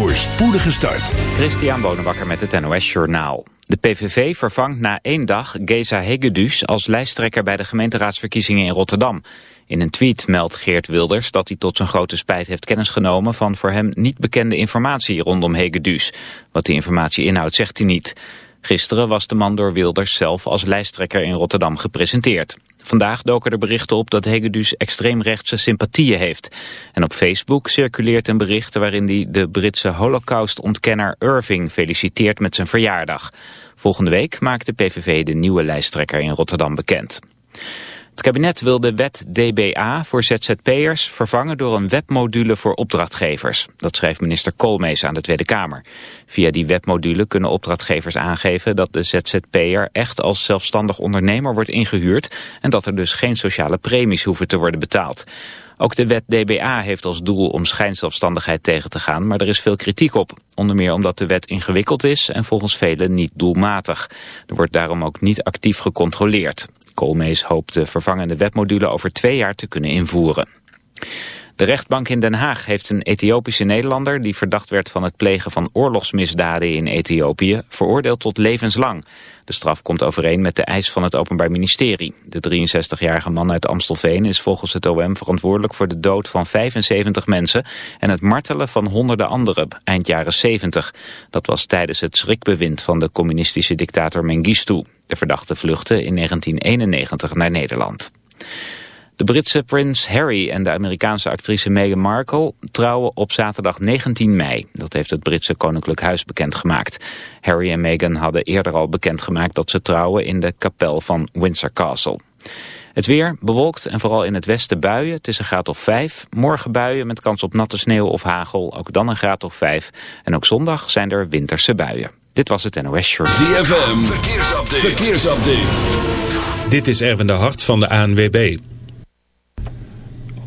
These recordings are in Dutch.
voor spoedige start. Christian Bonenbakker met het NOS Journaal. De PVV vervangt na één dag Geza Hegedus als lijsttrekker bij de gemeenteraadsverkiezingen in Rotterdam. In een tweet meldt Geert Wilders dat hij tot zijn grote spijt heeft kennis genomen van voor hem niet bekende informatie rondom Hegedus. Wat die informatie inhoudt zegt hij niet. Gisteren was de man door Wilders zelf als lijsttrekker in Rotterdam gepresenteerd. Vandaag doken er berichten op dat Hegedus extreemrechtse sympathieën heeft. En op Facebook circuleert een bericht waarin hij de Britse holocaust-ontkenner Irving feliciteert met zijn verjaardag. Volgende week maakt de PVV de nieuwe lijsttrekker in Rotterdam bekend. Het kabinet wil de wet DBA voor ZZP'ers vervangen door een webmodule voor opdrachtgevers. Dat schrijft minister Koolmees aan de Tweede Kamer. Via die webmodule kunnen opdrachtgevers aangeven dat de ZZP'er echt als zelfstandig ondernemer wordt ingehuurd en dat er dus geen sociale premies hoeven te worden betaald. Ook de wet DBA heeft als doel om schijnzelfstandigheid tegen te gaan, maar er is veel kritiek op. Onder meer omdat de wet ingewikkeld is en volgens velen niet doelmatig. Er wordt daarom ook niet actief gecontroleerd. Koolmees hoopt de vervangende webmodule over twee jaar te kunnen invoeren. De rechtbank in Den Haag heeft een Ethiopische Nederlander... die verdacht werd van het plegen van oorlogsmisdaden in Ethiopië... veroordeeld tot levenslang. De straf komt overeen met de eis van het Openbaar Ministerie. De 63-jarige man uit Amstelveen is volgens het OM verantwoordelijk... voor de dood van 75 mensen... en het martelen van honderden anderen eind jaren 70. Dat was tijdens het schrikbewind van de communistische dictator Mengistu. De verdachte vluchtte in 1991 naar Nederland. De Britse prins Harry en de Amerikaanse actrice Meghan Markle trouwen op zaterdag 19 mei. Dat heeft het Britse Koninklijk Huis bekendgemaakt. Harry en Meghan hadden eerder al bekendgemaakt dat ze trouwen in de kapel van Windsor Castle. Het weer bewolkt en vooral in het westen buien. Het is een graad of 5. Morgen buien met kans op natte sneeuw of hagel. Ook dan een graad of 5. En ook zondag zijn er winterse buien. Dit was het NOS Short. ZFM, verkeersupdate. verkeersupdate. Dit is Erwin de Hart van de ANWB.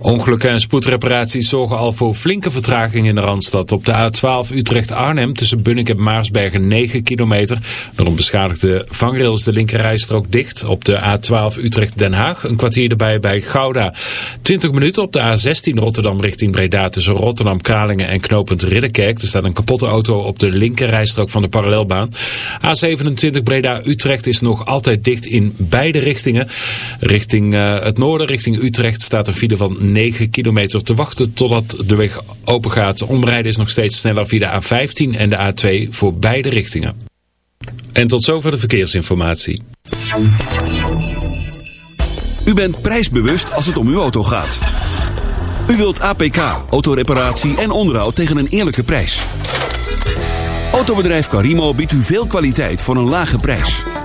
Ongelukken en spoedreparaties zorgen al voor flinke vertraging in de Randstad. Op de A12 Utrecht-Arnhem tussen Bunnik en Maarsbergen 9 kilometer. Door een beschadigde vangrail is de linkerrijstrook dicht. Op de A12 Utrecht-Den Haag een kwartier erbij bij Gouda. 20 minuten op de A16 Rotterdam richting Breda tussen Rotterdam-Kralingen en Knopend Ridderkerk. Er staat een kapotte auto op de linkerrijstrook van de parallelbaan. A27 Breda-Utrecht is nog altijd dicht in beide richtingen. Richting uh, het noorden, richting Utrecht staat een file van 9 kilometer te wachten totdat de weg open gaat. Omrijden is nog steeds sneller via de A15 en de A2 voor beide richtingen. En tot zover de verkeersinformatie. U bent prijsbewust als het om uw auto gaat. U wilt APK, autoreparatie en onderhoud tegen een eerlijke prijs. Autobedrijf Carimo biedt u veel kwaliteit voor een lage prijs.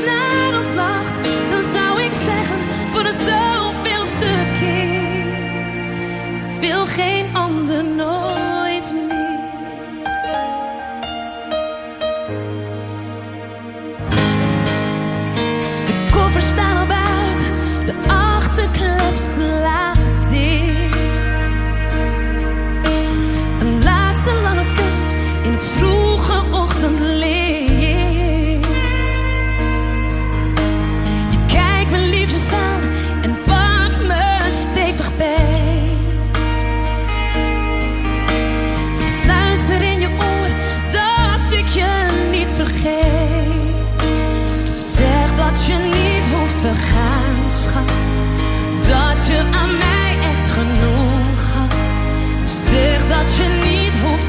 Als ik naar dan zou ik zeggen: Voor de zoveelste keer wil geen ander nooit.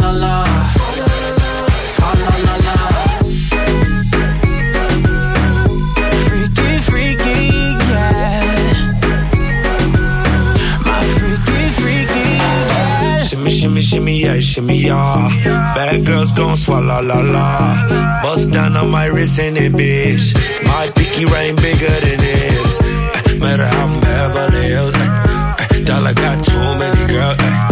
la la. Swalla la. Freaky, freaky, yeah. My freaky, freaky, yeah. Shimmy, shimmy, shimmy, yeah, shimmy, yeah. Bad girls gon' swallow la la. Bust down on my wrist and it, bitch. My pinky ring bigger than this. Eh, Matter how I'm Beverly Hills. eh, eh, Dollar got too many girls.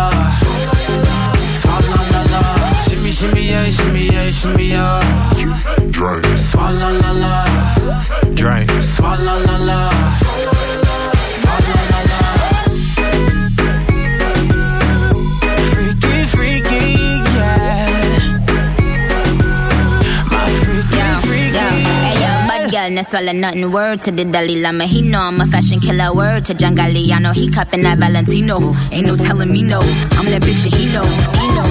should be ours. Drink. Swalla la la. Drink. Swalla la la. Swalla la la. Freaky, freaky, yeah. My freaky, freaky. Yo. Hey, yo, bad girl, now swallow nothing. Word to the Dalai Lama, he know I'm a fashion killer. Word to Giangallo, I know he cupping that Valentino. Ain't no telling me no. I'm that bitch and he know. He know.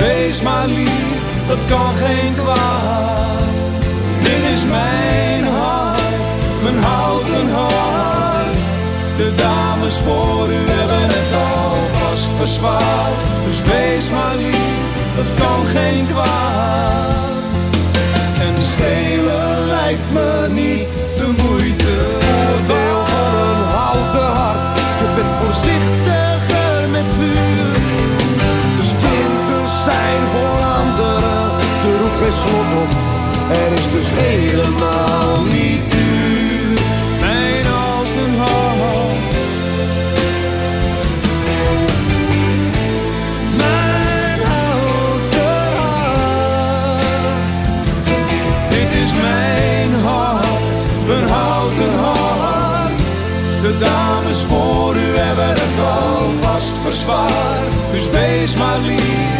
Wees maar lief, dat kan geen kwaad. Dit is mijn hart, mijn houten hart. De dames voor u hebben het alvast verzwaard. Dus wees maar lief, dat kan geen kwaad. En stelen lijkt me niet de moeite. Oordeel van een houten hart. Je bent voorzichtiger met vuur. De voor anderen. Er hoeft geen slot. Er is dus helemaal niet duur. Mijn houten hart. Mijn houten hart. Dit is mijn hart, mijn houten hart. De dames voor u hebben het alvast verzwaard. Dus wees maar lief,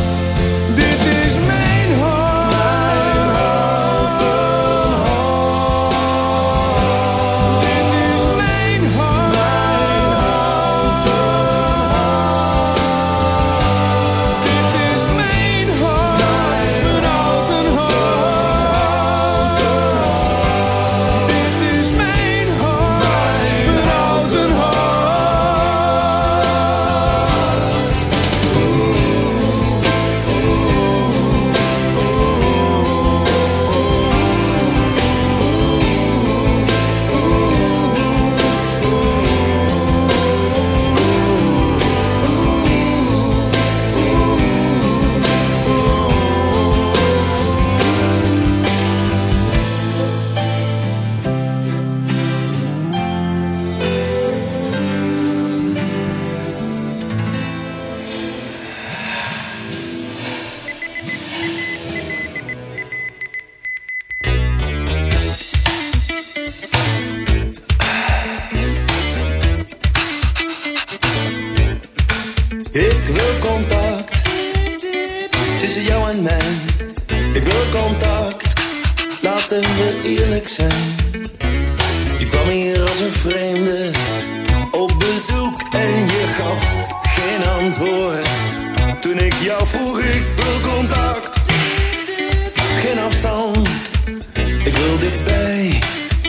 heel dichtbij.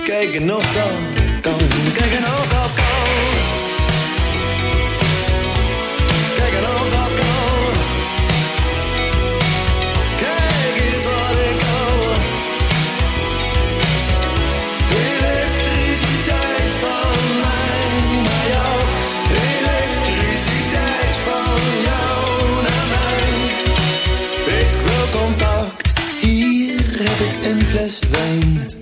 Kijken of dat kan, kijken of dat kan. this vein.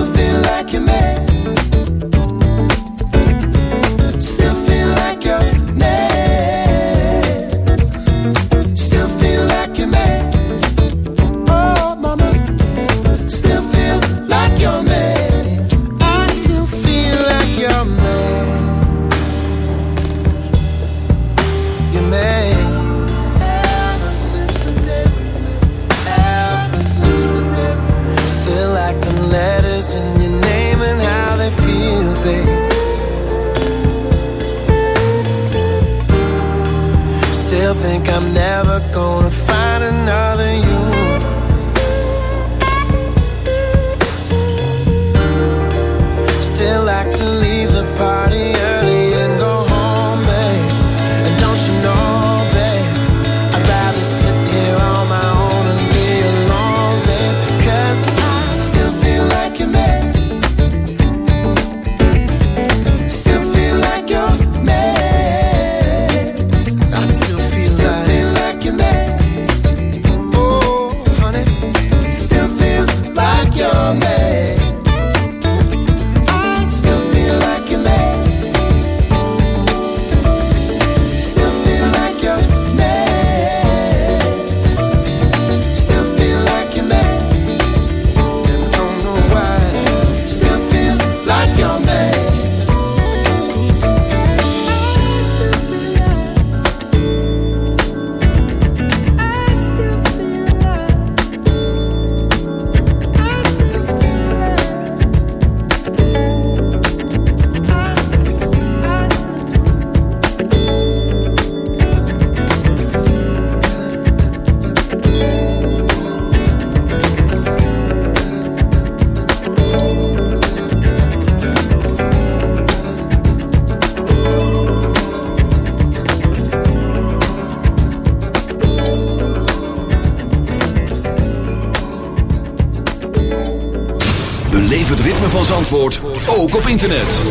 ook op internet.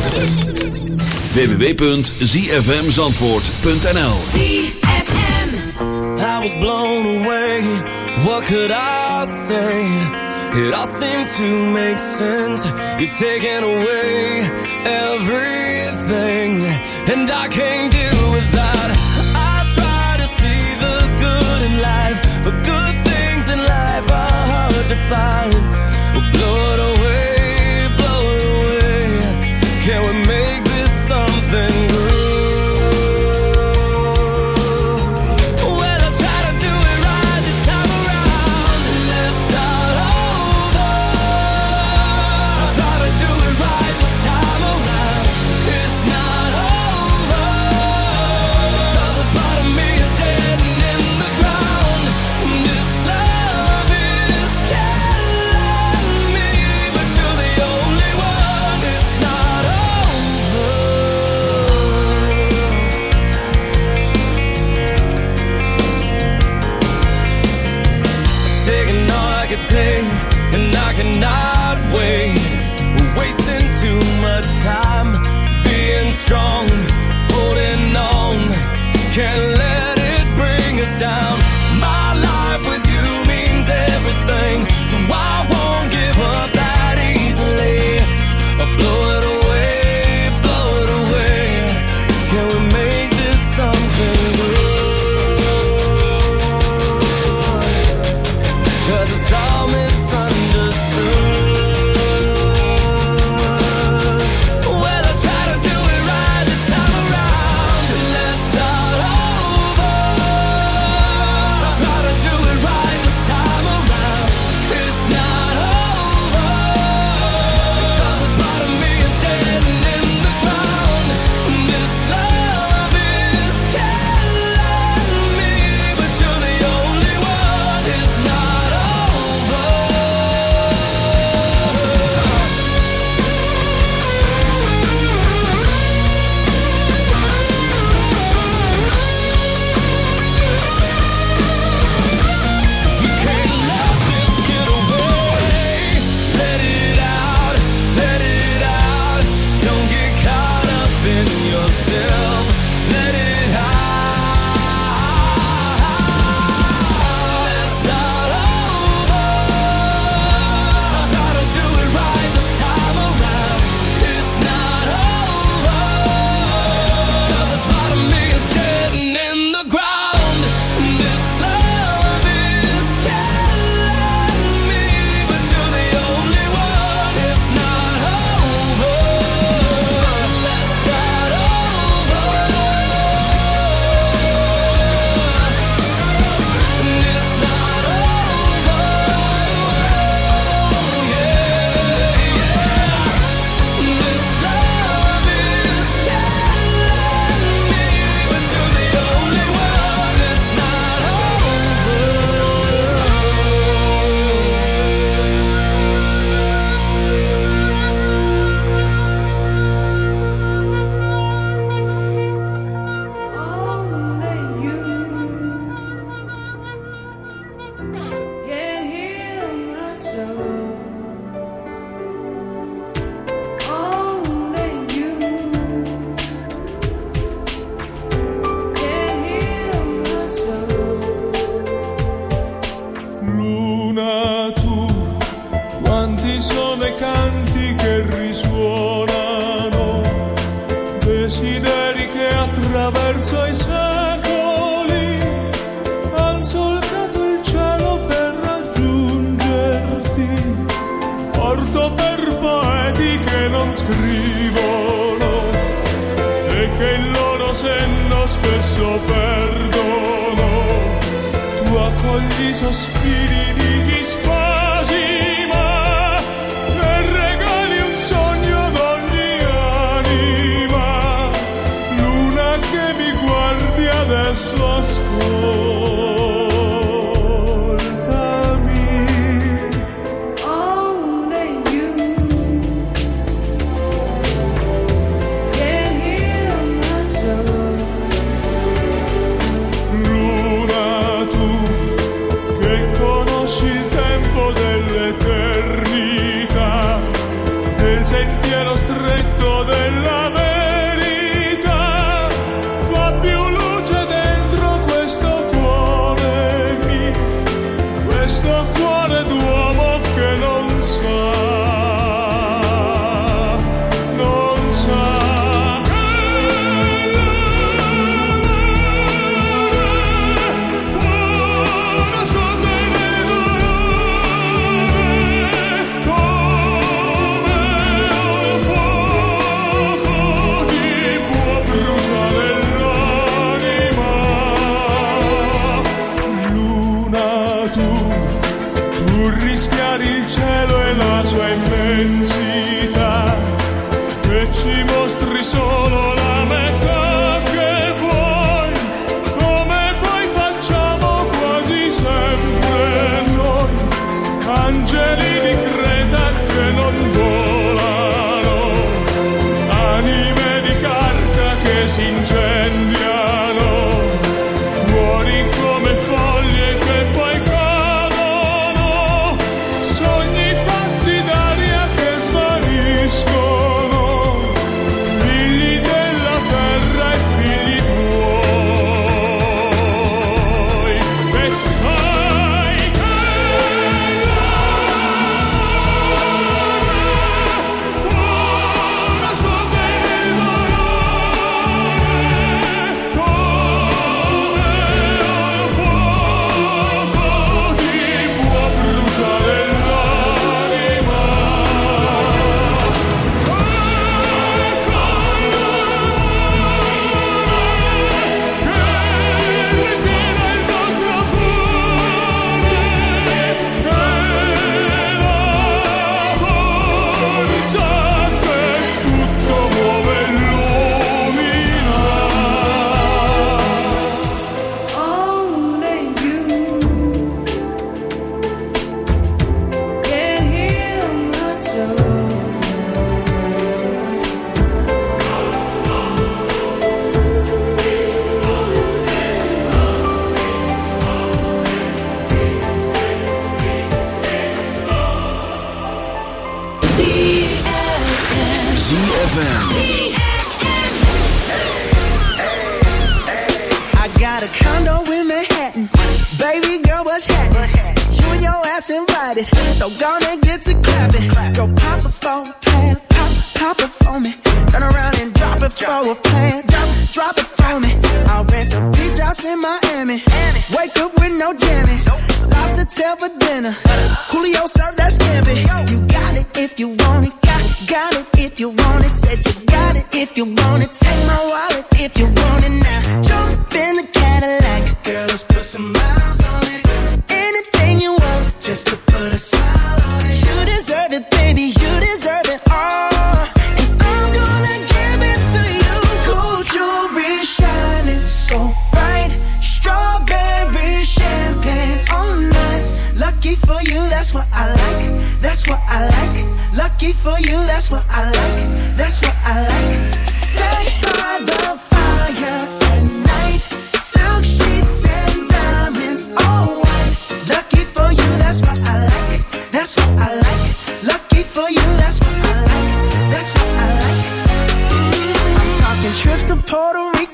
www.zfmzandvoort.nl ZFM I was blown away, what could I say? It all seemed to make sense. You're taking away everything. And I can't do without. I try to see the good in life. But good things in life are hard to find.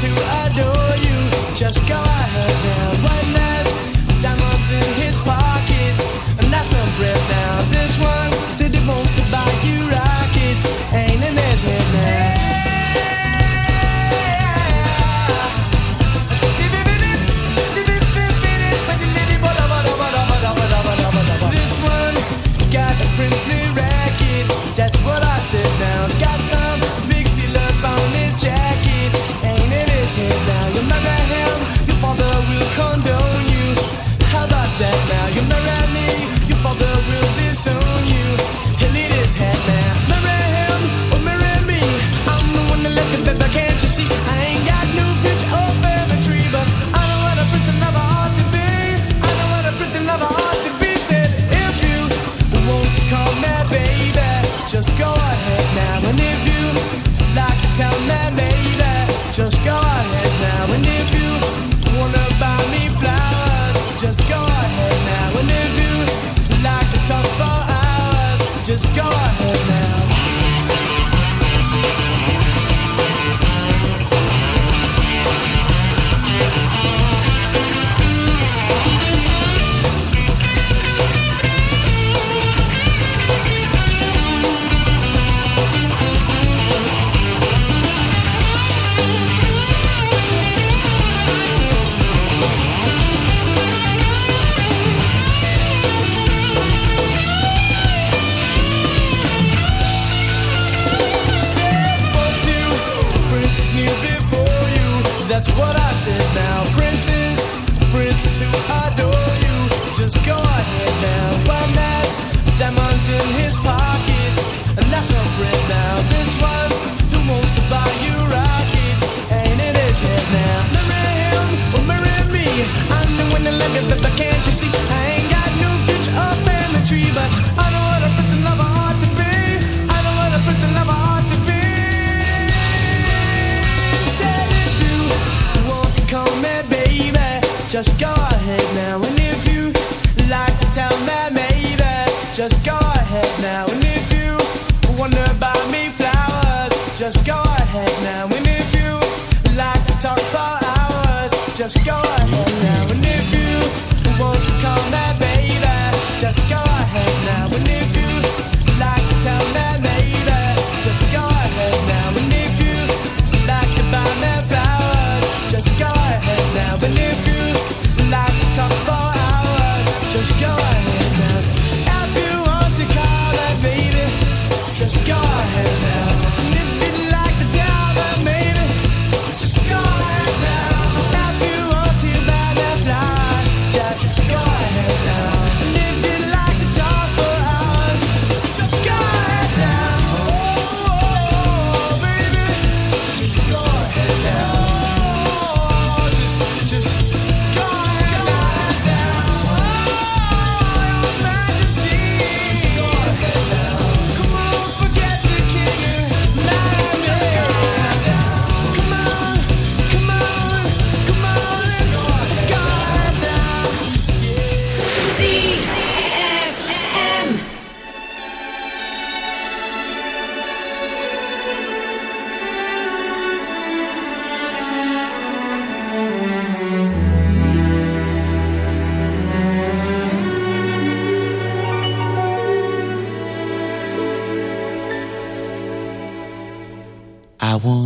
Who adore you. Just go ahead diamonds in his pockets. And that's a friend now. This one who wants to buy you rockets. Ain't in his head now. Marry him or marry me. I'm the one that me, but can't you see? I ain't got no future or family tree. But I know what a prince and lover ought to be. I know what a prince and lover ought to be. Said if you want to call me baby, just go